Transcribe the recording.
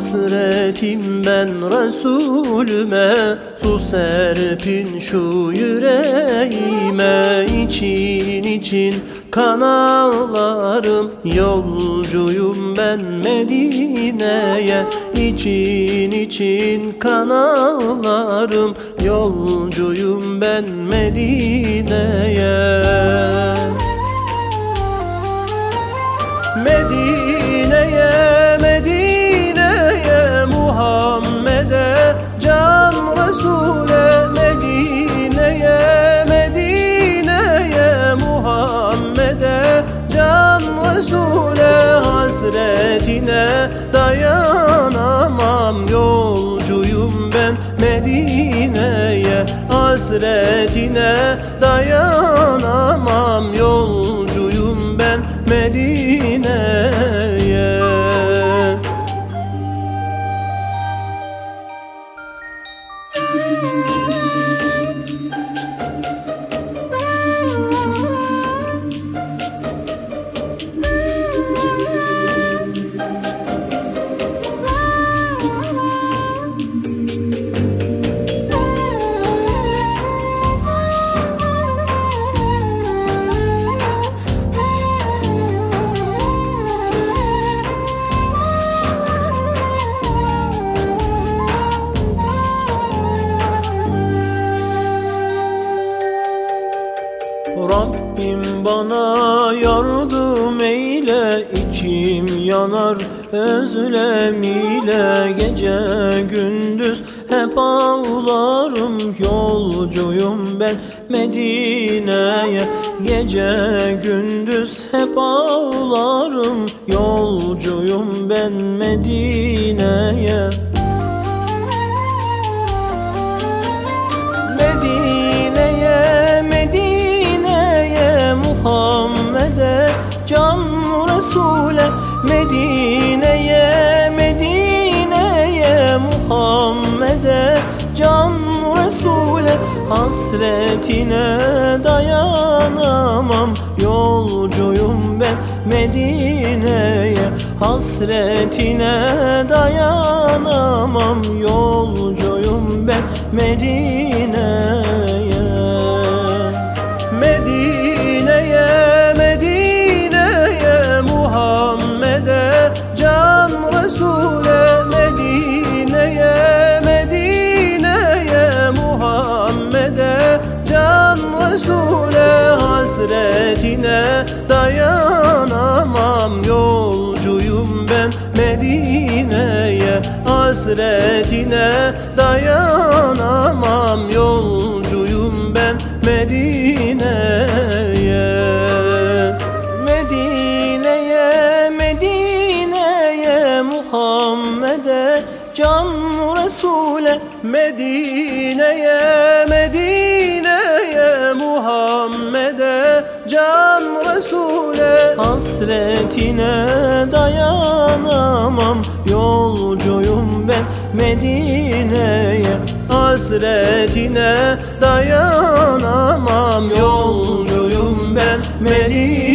Hasretim ben Resulüme Su serpin şu yüreğime. İçin için kan ağlarım Yolcuyum ben Medine'ye. İçin için kan ağlarım Yolcuyum ben Medine'ye Hasretine dayanamam. Yolcuyum ben Medine'ye Hasretine dayanamam. Yolcuyum ben Medine'ye bana yardım eyle içim yanar. Özlem ile Gece gündüz hep ağlarım. Yolcuyum ben Medine'ye. Gece gündüz hep ağlarım. Yolcuyum ben Medine'ye Medine'ye Medine'ye Muhammed'e Can Resul'e Hasretine dayanamam. Yolcuyum ben Medine'ye Hasretine dayanamam. Yolcuyum ben Medine'ye Medine'ye Hasretine dayanamam. Yolcuyum ben Medine'ye. Medine'ye Medine'ye Muhammed'e Can Resul'e. Medine'ye Medine'ye Muhammed'e Can Resul'e. Hasretine Yolcuyum ben Medine'ye Hasretine dayanamam. Yolcuyum ben Medine'ye